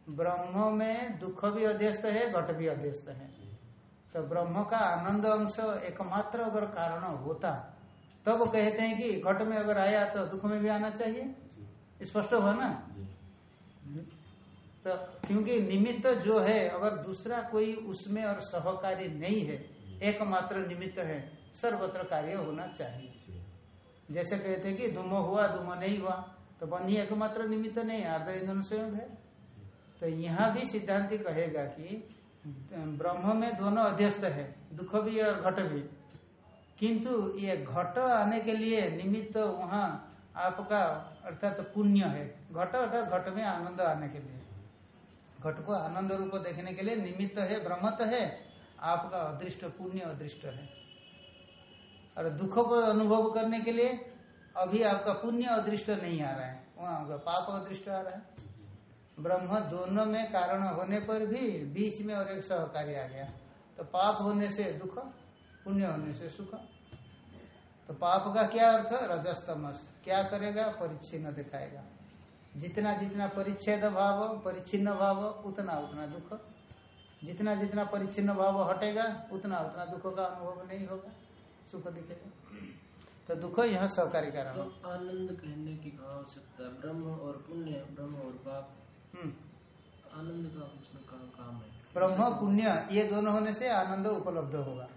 ब्रह्म में दुख भी अध्यस्त है घट भी अध्यस्त है। तो ब्रह्म का आनंद अंश एकमात्र अगर कारण होता तब तो कहते हैं कि घट में अगर आया तो दुख में भी आना चाहिए। स्पष्ट हुआ ना? तो क्योंकि निमित्त जो है अगर दूसरा कोई उसमें और सहकारी नहीं है एकमात्र निमित्त है सर्वत्र कार्य होना चाहिए। जैसे कहते हैं कि धूम हुआ धूम नहीं हुआ तो बन्ही एकमात्र निमित्त नहीं आर्द्र ईंधन संयोग है। तो यहाँ भी सिद्धांति कहेगा कि ब्रह्म में दोनों अध्यस्त है, दुख भी और घट भी। किंतु ये घट आने के लिए निमित्त वहाँ आपका अर्थात तो पुण्य है। घट अर्थात घट में आनंद आने के लिए। घट को आनंद रूप देखने के लिए निमित्त है, ब्रह्मत है, आपका अदृष्ट, पुण्य अदृष्ट है। और दुख को अनुभव करने के लिए अभी आपका पुण्य अदृष्ट नहीं आ रहा है, वहाँ आपका पाप अदृष्ट आ रहा है। ब्रह्म दोनों में कारण होने पर भी बीच में और एक सहकारी आ गया। तो पाप होने से दुख, पुण्य होने से सुख। तो पाप का क्या अर्थ? रजस्तमस। क्या करेगा? परिच्छिन्न दिखाएगा। जितना जितना परिच्छेद भाव, परिच्छिन्न भाव, उतना उतना दुख। जितना जितना परिच्छिन्न भाव हटेगा, उतना उतना दुख का अनुभव नहीं होगा, सुख दिखेगा। तो दुख यहाँ सहकारी कारण। तो आनंद कहने की आवश्यकता ब्रह्म और पुण्य, ब्रह्म और पाप। आनंद का इसमें कहाँ काम है। ब्रह्म पुण्य ये दोनों होने से आनंद उपलब्ध होगा।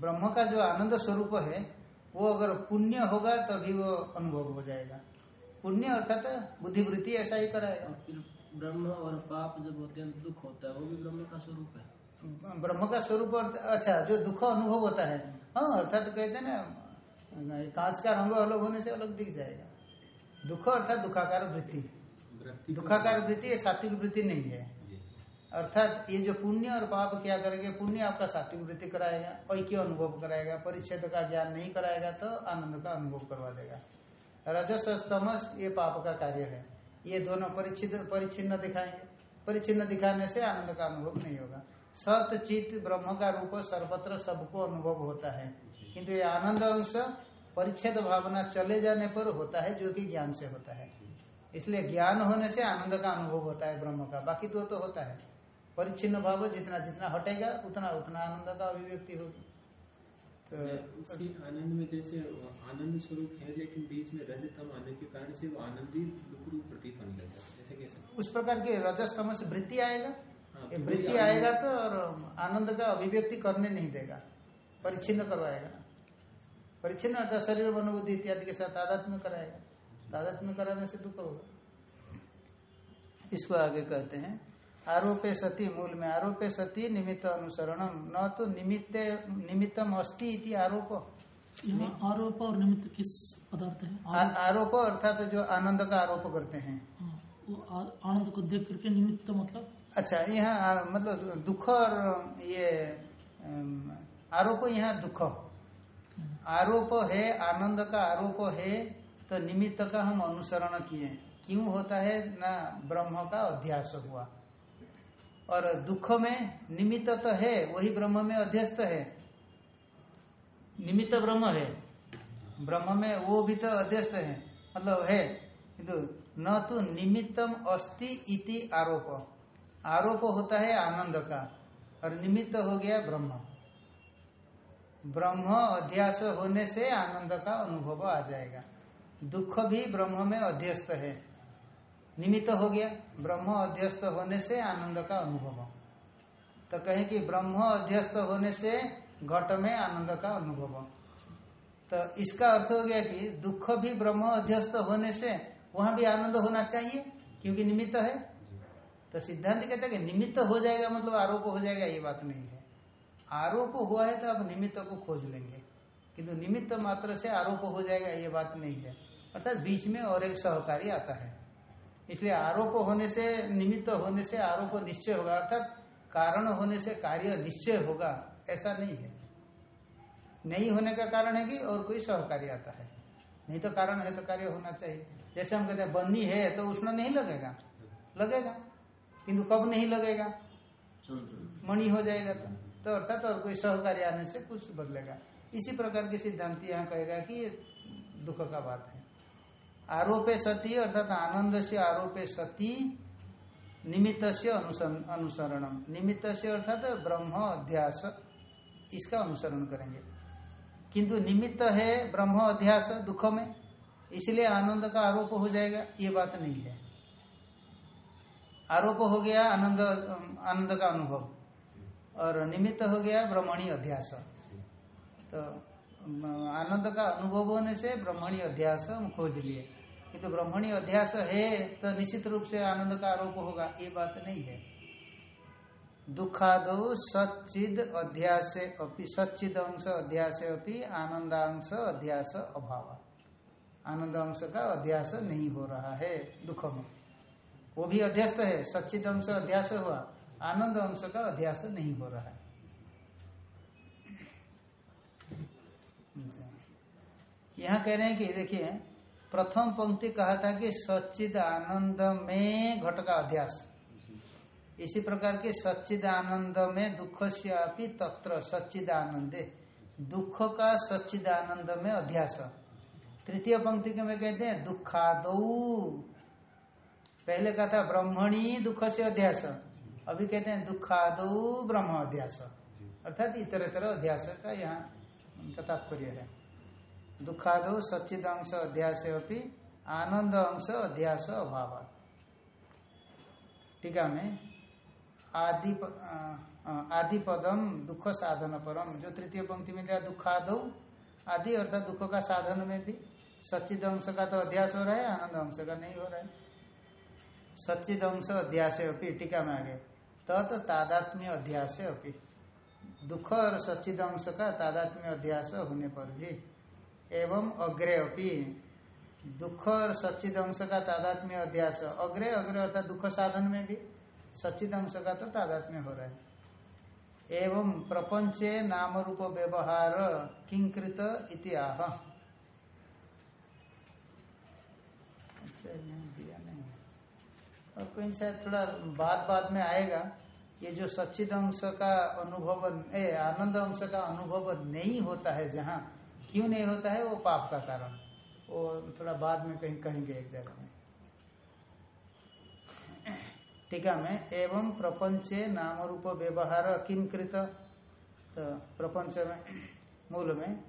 ब्रह्म का जो आनंद स्वरूप है वो अगर पुण्य होगा तभी वो अनुभव हो जाएगा। पुण्य अर्थात बुद्धिवृत्ति ऐसा ही कराएगा। फिर ब्रह्म और पाप जब होते हैं तो दुख होता है वो भी ब्रह्म का स्वरूप है। ब्रह्म का स्वरूप अच्छा जो दुख अनुभव होता है हाँ अर्थात कहते हैं ना कांच का रंग अलग होने से अलग दिख जाएगा। दुख अर्थात दुखाकार वृत्ति। को- दुखाकार वृत्ति ये सात्विक वृत्ति नहीं है। अर्थात ये जो पुण्य और पाप क्या करेंगे पुण्य आपका सात्विक वृत्ति कराएगा ऐक्य अनुभव कराएगा? परिच्छेद का ज्ञान नहीं कराएगा तो आनंद का अनुभव करवा देगा। रजस और तमस ये पाप का कार्य है। ये दोनों परिच्छिन्न दिखाएँगे। परिच्छिन्न दिखाने से आनंद का अनुभव नहीं होगा। सत चित ब्रह्म का रूप सर्वत्र सबको अनुभव होता है। किंतु ये आनंद अंश परिच्छेद भावना चले जाने पर होता है जो कि ज्ञान से होता है। इसलिए ज्ञान होने से आनंद का अनुभव होता है ब्रह्म का। बाकी दो तो होता है। परिच्छिन्न भाव जितना जितना हटेगा उतना उतना आनंद का अभिव्यक्ति होगी। तो उसी आनंद में जैसे आनंद स्वरूप है लेकिन बीच में रजतम आने के कारण से वो आनंदी रूप प्रतीत होने लगता है। जैसे कैसे उस प्रकार के रजस तमस वृत्ति आएगा। हाँ, ये तो वृत्ति आएगा तो और आनंद का अभिव्यक्ति करने नहीं देगा। परिच्छिन्न करवाएगा। परिच्छिन्न अर्थात शरीर मनोबुद्धि इत्यादि के साथ तादात्म्य कराएगा। तादात्म्य कराने से दुख होगा। इसको आगे कहते हैं आरोपे सती मूल में आरोपे सती निमित्त अनुसरणम न तो निमित्त निमित्तम अस्ति इति आरोप। आरोप और निमित्त किस पदार्थ है? आरोप अर्थात जो आनंद का आरोप करते हैं। हाँ, वो आनंद को देख करके निमित्त मतलब? अच्छा यहाँ मतलब दुख और ये आरोप यहाँ दुख। आरोप है आनंद का आरोप है तो निमित्त का हम अनुसरण किए। क्यों होता है? ना ब्रह्म का अध्यास हुआ। और दुख में निमित्त तो है वही ब्रह्म में अध्यस्त है। निमित्त ब्रह्म है। ब्रह्म में वो भी तो अध्यस्त है। मतलब है किंतु न तो निमित्तम अस्ति इति आरोप। आरोप होता है आनंद का और निमित्त हो गया ब्रह्म। ब्रह्म अध्यास होने से आनंद का अनुभव आ जाएगा। दुख भी ब्रह्म में अध्यस्त है। निमित्त हो गया। ब्रह्म अध्यस्त होने से आनंद का अनुभव। तो कहें कि ब्रह्म अध्यस्त होने से घट में आनंद का अनुभव। तो इसका अर्थ हो गया कि दुख भी ब्रह्म अध्यस्त होने से वहाँ भी आनंद होना चाहिए, क्योंकि निमित्त है। तो सिद्धांत कहता है कि निमित्त हो जाएगा मतलब आरोप हो जाएगा, ये बात नहीं है। आरोप हुआ है तो आप निमित्त को खोज लेंगे। किंतु निमित्त मात्र से आरोप हो जाएगा, ये बात नहीं है। अर्थात बीच में और एक सहकारी आता है। इसलिए आरोप होने से, निमित्त होने से आरोप निश्चय होगा, अर्थात कारण होने से कार्य निश्चय होगा, ऐसा नहीं है। नहीं होने का कारण है कि और कोई सहकारी आता है। नहीं तो कारण है तो कार्य होना चाहिए। जैसे हम कहते हैं, बन्नी है तो उष्ण नहीं लगेगा। लगेगा। किंतु कब नहीं लगेगा? मणि हो जाएगा तो। तो अर्थात और कोई सहकारी आने से कुछ बदलेगा। इसी प्रकार के सिद्धांत यहाँ कहेगा कि ये दुख का बात है। आरोपे सती अर्थात आनंद से आरोपे सती निमित्त से अनुसरणम निमित्त से अर्थात ब्रह्म अध्यास, इसका अनुसरण करेंगे। किंतु निमित्त है ब्रह्म अध्यास दुख में, इसलिए आनंद का आरोप हो जाएगा, ये बात नहीं है। आरोप हो गया आनंद आनंद का अनुभव, और निमित्त हो गया ब्रह्मणी अध्यास। तो आनंद का अनुभव होने से ब्रह्मणी अध्यास हम खोज लिए। किंतु ब्रह्मणी अध्यास है तो निश्चित रूप से आनंद का आरोप होगा। ये बात नहीं है। दुखाद सच्चिद अध्यास अपि, सच्चिद अंश अध्यास अपि, आनंदांश अध्यास अभाव। आनंद अंश का अध्यास नहीं हो रहा है दुख में। वो भी अध्यस्त है सचिद अंश अध्यास हुआ, आनंद अंश का अध्यास नहीं हो रहा है। यहाँ कह रहे हैं कि देखिए प्रथम पंक्ति कहा था कि सच्चिद आनंद में घट का अध्यास। इसी प्रकार के सच्चिद आनंद में दुख से तत्र सच्चिद आनंदे दुख का सच्चिद आनंद में अध्यास। तृतीय पंक्ति के में कहते हैं, दुखादौ। पहले कहा था, ब्रह्मणी दुख से अध्यास। अभी कहते हैं, दुखादौ ब्रह्म अध्यास। अर्थात इतर इतर अध्यास का यहाँ उनका तात्पर्य है। दुखादौ सचिद अंश अध्यास अपनी आनंद अंश अध्यास अभाव टीका में आदि आदि पदम दुख साधन परम, जो तृतीय पंक्ति में दिया दुखादौ, आदि अर्थात दुख का साधन में भी सचिद अंश का तो अध्यास हो रहा है आनंद अंश का नहीं हो रहा है। सचिद अंश अध्यास अपनी टीका में आगे, तत् तादात्म्य अध्यास अपनी दुख और सचिद अंश का तादात्म्य अध्यास होने पर भी। एवं अग्रे अपनी दुख और सचिद अंश का तादात्म्य अध्यास। अग्रे अग्रे अर्थात दुख साधन में भी सचिद अंश का तो तादात्म्य हो रहा है। एवं प्रपंचे नाम रूप व्यवहार किंकृत इति आह। अच्छा और कोई शायद थोड़ा बाद बाद में आएगा। ये जो सच्चिद अंश का अनुभव आनंद अंश का अनुभव नहीं होता है जहाँ क्यों नहीं होता है? वो पाप का कारण। वो थोड़ा बाद में कहीं कहेंगे एक जगह में। टीका में एवं प्रपंच नाम रूप व्यवहार किम कृत? तो प्रपंच में, मूल में,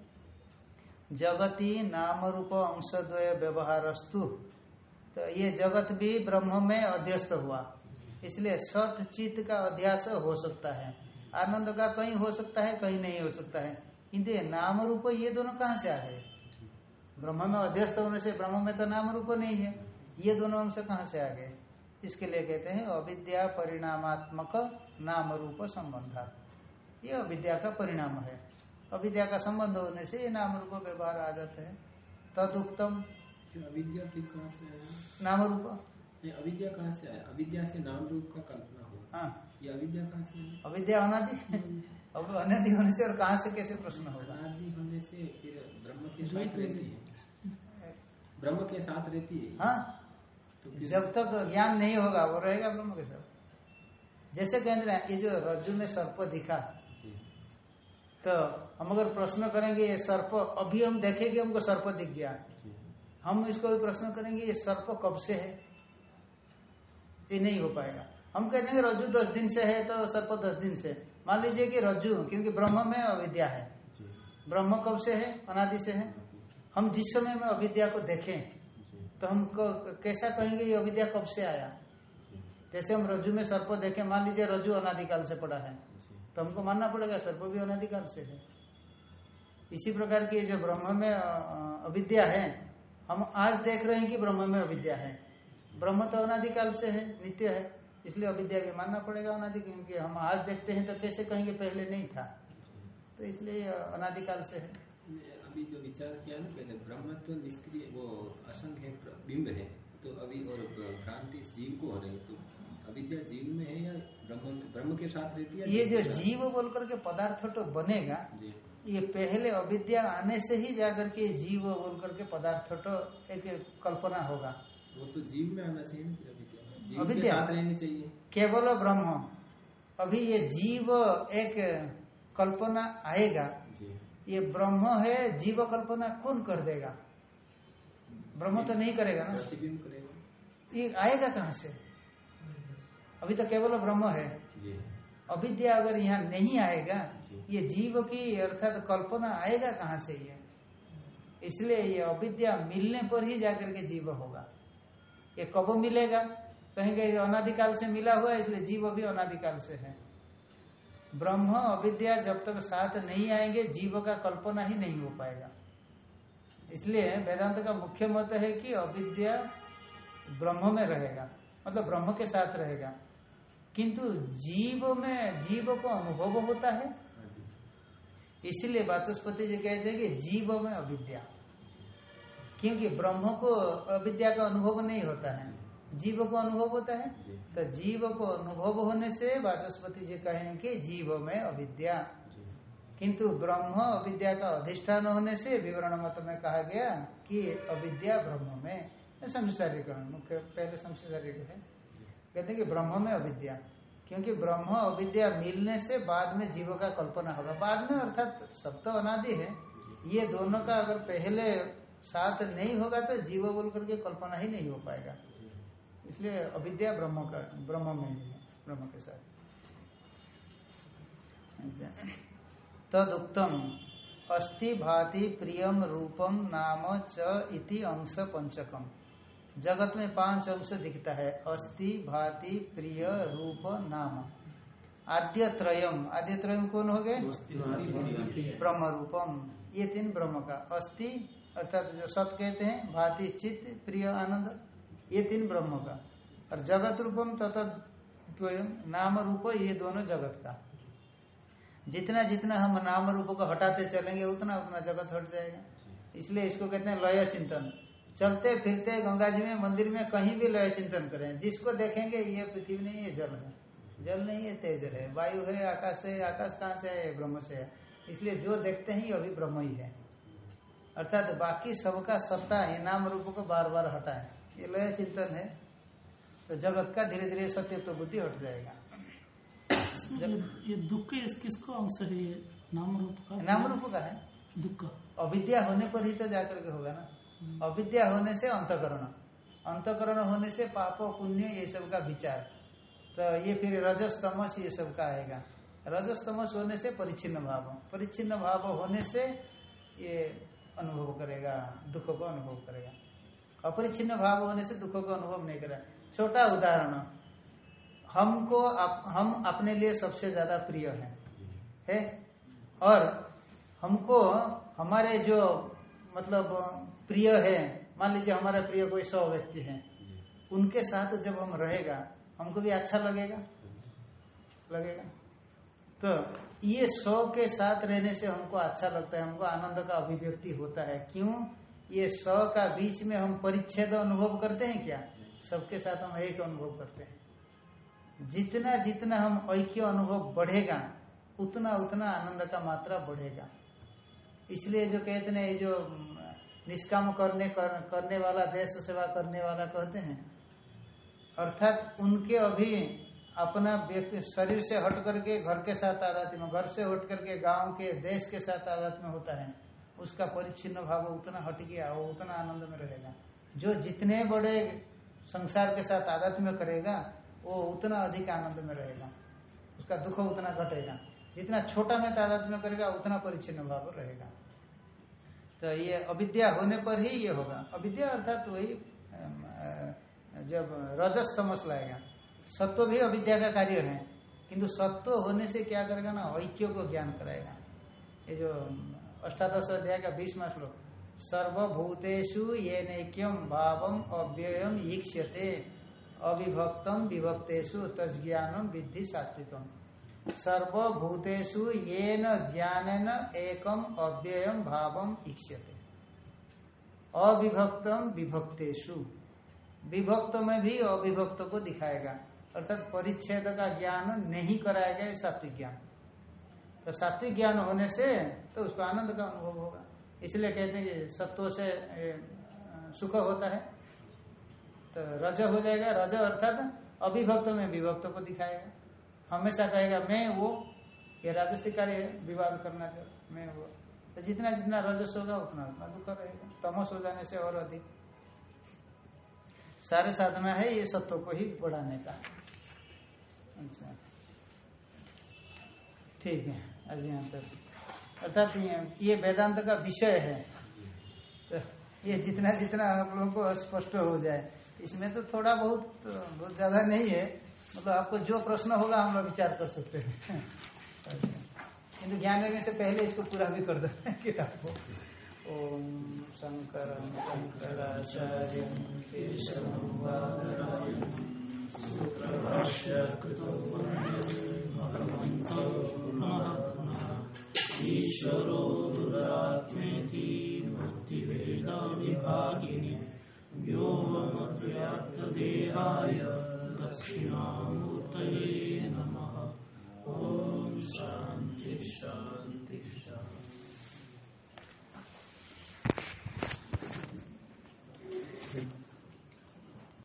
जगती नाम रूप अंशद्वय व्यवहारस्तु। तो ये जगत भी ब्रह्म में अध्यस्त हुआ। इसलिए सत चित्त का अध्यास हो सकता है। आनंद का कहीं हो सकता है, कहीं नहीं हो सकता है। किंतु ये नाम रूप ये दोनों कहाँ से आ गए? ब्रह्म में अध्यस्त होने से ब्रह्म में तो नाम रूप नहीं है। ये दोनों अंश कहाँ से आ गए? इसके लिए कहते हैं अविद्या परिणामात्मक नाम रूप संबंधा। ये अविद्या का परिणाम है। अविद्या का संबंध होने से ये नाम रूप व्यवहार आ जाते हैं। तदुक्तम। अविद्या कहाँ से आया? नाम रूप। अविद्या कहाँ से आया? अविद्या से नाम रूप का कल्पना हो। हाँ। ये अविद्या कहाँ से अविद्या अनादि। अब अनादि होने से और कहाँ से कैसे प्रश्न होगा? अनादि होने से फिर ब्रह्म के साथ रहती है। ब्रह्म के साथ रहती है। हाँ। तो जब तक ज्ञान नहीं होगा वो रहेगा ब्रह्म के साथ। जैसे कहते हैं ये जो रज्जु में सर्प दिखा तो हम अगर प्रश्न करेंगे ये सर्प अभी हम देखेंगे हमको सर्प दिख गया। हम इसको भी प्रश्न करेंगे ये सर्प कब से है? ये नहीं हो पाएगा। हम कहते हैं रज्जु दस दिन से है तो सर्प दस दिन से मान लीजिए कि रज्जु क्योंकि ब्रह्म में अविद्या है। ब्रह्म कब से है? अनादि से है। हम जिस समय में अविद्या को देखें तो हम कैसा कहेंगे ये अविद्या कब से आया? जैसे हम रज्जु में सर्प देखें मान लीजिए रज्जु अनादिकाल से पड़ा है। तो हमको मानना पड़ेगा सर्प भी अनादिकाल से है। इसी प्रकार की जो ब्रह्म में अविद्या है हम आज देख रहे हैं कि ब्रह्म में अविद्या है। ब्रह्म तो अनादिकाल से है नित्य है। इसलिए अविद्या भी मानना पड़ेगा अनादि क्योंकि हम आज देखते हैं तो कैसे कहेंगे पहले नहीं था। तो इसलिए अनादिकाल से है। अभी जो विचार किया ना पहले ब्रह्म तो निष्क्रिय वो असंग है बिंब है। तो अभी और भ्रांति जीव को हो रही है तो अविद्या जीव में है या ब्रह्म ब्रह्म के साथ रहती है ये जो जीव बोल करके पदार्थ तो बनेगा जी। ये पहले अविद्या आने से ही जाकर के जीव बोल करके पदार्थ तो एक कल्पना होगा। वो तो जीव में आना चाहिए अविद्या। रहनी चाहिए। केवल ब्रह्म। अभी ये जीव एक कल्पना आएगा। जी। ये ब्रह्म है जीव कल्पना कौन कर देगा? ब्रह्म तो नहीं करेगा ना। करेगा। ये आएगा कहाँ से? अभी तो केवल ब्रह्म है। अविद्या अगर यहाँ नहीं आएगा ये जीव की अर्थात कल्पना आएगा कहाँ से ये? इसलिए ये अविद्या मिलने पर ही जाकर के जीव होगा। ये कब मिलेगा? कहेंगे अनादिकाल से मिला हुआ इसलिए जीव भी अनादिकाल से है। ब्रह्म अविद्या जब तक साथ नहीं आएँगे, जीव का कल्पना ही नहीं हो पाएगा। इसलिए वेदांत का मुख्य मत है कि अविद्या ब्रह्म में रहेगा मतलब ब्रह्म के साथ रहेगा। किंतु जीव में, जीव को अनुभव होता हाँ। इसलिए वाचस्पति जी कहते हैं कि जीव में अविद्या। क्योंकि ब्रह्म को अविद्या का अनुभव नहीं होता है। जीव को अनुभव होता है। तो जीव को अनुभव होने से वाचस्पति जी कहें कि जीव में अविद्या। किंतु ब्रह्म अविद्या का अधिष्ठान होने से विवरण मत में कहा गया कि अविद्या ब्रह्म में। संसारिक मुख्य पहले संसारिक है। कहते हैं कि ब्रह्म में अविद्या। क्योंकि ब्रह्म अविद्या मिलने से बाद में जीव का कल्पना होगा। बाद में अर्थात सब तो अनादि है। ये दोनों का अगर पहले साथ नहीं होगा तो जीव बोल करके कल्पना ही नहीं हो पाएगा। इसलिए अविद्या ब्रह्म का ब्रह्म में ही है ब्रह्म के साथ। अच्छा। तदुक्तम अस्ति भाति प्रियम रूपम नाम च इति अंश पंचकम। जगत में पाँच अंश दिखता है अस्थि भाति प्रिय रूप नाम। आद्य त्रयम आद्य त्रयम कौन हो गए? ब्रह्म रूपम। ये तीन ब्रह्म का अस्थि अर्थात जो सत कहते हैं भाति चित्त प्रिय आनंद। ये तीन ब्रह्म का। और जगत रूपम तथा नाम रूप, ये दोनों जगत का। जितना जितना हम नाम रूप को हटाते चलेंगे, उतना उतना जगत हट जाएगा। इसलिए इसको कहते हैं लय चिंतन। चलते फिरते गंगा जी में, मंदिर में कहीं भी लय चिंतन करें। जिसको देखेंगे, ये पृथ्वी नहीं है जल है जल नहीं है तेज है। वायु है, आकाश है, आकाश कहाँ से है? ब्रह्म से है। इसलिए जो देखते हैं अभी ब्रह्म ही है। अर्थात बाकी सबका सत्ता, ये नाम रूप को बार बार हटाए। ये लय चिंतन है तो जगत का धीरे धीरे सत्य तो बुद्धि हट जाएगा। ये, दुख इस किसको अंश है ये नाम रूप का? नाम रूप का है। दुख। अविद्या होने पर ही तो जाकर के होगा ना। अविद्या होने से अंतकरण। अंतकरण होने से पाप पुण्य ये सब का विचार। तो ये फिर रजस तमस ये सब का आएगा। रजस तमस होने से परिच्छिन्न भाव। परिच्छिन्न भाव होने से ये अनुभव करेगा दुख को अनुभव करेगा। अपरिच्छिन्न भाव होने से दुख को अनुभव नहीं करा। छोटा उदाहरण, हमको हम अपने लिए सबसे ज़्यादा प्रिय है है? और हमको, हमारे जो मतलब प्रिय है, मान लीजिए हमारा प्रिय कोई सौ व्यक्ति है, उनके साथ जब हम रहेगा, हमको भी अच्छा लगेगा? लगेगा। तो ये सौ के साथ रहने से हमको अच्छा लगता है, हमको आनंद का अभिव्यक्ति होता है। क्यों? ये सौ का बीच में हम परिच्छेद अनुभव करते हैं क्या? सबके साथ हम एक अनुभव करते हैं। जितना जितना हम ऐक्य अनुभव बढ़ेगा उतना उतना आनंद का मात्रा बढ़ेगा। इसलिए जो कहते हैं ये जो निष्काम करने कर, करने वाला देश सेवा करने वाला कहते हैं अर्थात उनके अभी अपना व्यक्ति शरीर से हट करके घर के साथ आदात में घर से हट करके गाँव के देश के साथ आदात में होता है। उसका परिच्छिन्न भाव उतना हट गया वो उतना आनंद में रहेगा। जो जितने बड़े संसार के साथ आदत में करेगा, वो उतना अधिक आनंद में रहेगा। उसका दुख उतना घटेगा। जितना छोटा में तादाद में करेगा, उतना परिच्छिन्न भाव रहेगा। तो ये अविद्या होने पर ही ये होगा। अविद्या अर्थात वही जब रजस तमस लाएगा। सत्व भी अविद्या का कार्य है। किंतु सत्व होने से क्या करेगा ना, ऐक्य को ज्ञान कराएगा। ये जो अष्टादश अध्याय का बीसवा श्लोक। सर्वभूतेषु ये नैक्यम भावम अव्ययम ईक्षते अविभक्तम विभक्तेषु तज्ञानम विद्धि सात्विकम सर्वभूतेषु ये न ज्ञान एकम अव्ययम भावम ईक्षते अविभक्तम विभक्तेषु। विभक्त में भी अविभक्त को दिखाएगा, अर्थात परिच्छेद का ज्ञान नहीं कराएगा ये सात्विक ज्ञान। तो सात्विक ज्ञान होने से तो उसको आनंद का अनुभव होगा। इसलिए कहते हैं कि सत्व से सुख होता है। तो रज हो जाएगा। रज अर्थात अभिभक्त में विभक्त को दिखाएगा। हमेशा कहेगा, मैं वो, ये राजसी कार्य विवाद करना जो मैं वो। तो जितना जितना रजस होगा, उतना उतना दुख रहेगा। तमस हो जाने से और अधिक। सारे साधना है, ये सत्व को ही बढ़ाने का। अच्छा। ठीक है। आज यहाँ तक अर्थात ये वेदांत का विषय है। तो ये जितना जितना आप लोगों को स्पष्ट हो जाए, इसमें तो थोड़ा बहुत बहुत ज़्यादा नहीं है। मतलब आपको जो प्रश्न होगा, हम लोग विचार कर सकते हैं। किंतु ज्ञान लेने से पहले इसको पूरा भी कर दो, किताब को। ओम शंकर, शंकराचार्य ईश्वरो रुरात्मेति भक्तिवेदा विभागिनि व्योमव्याप्तदेहाय दक्षिणामूर्तये नमः। ॐ शान्ति शान्ति।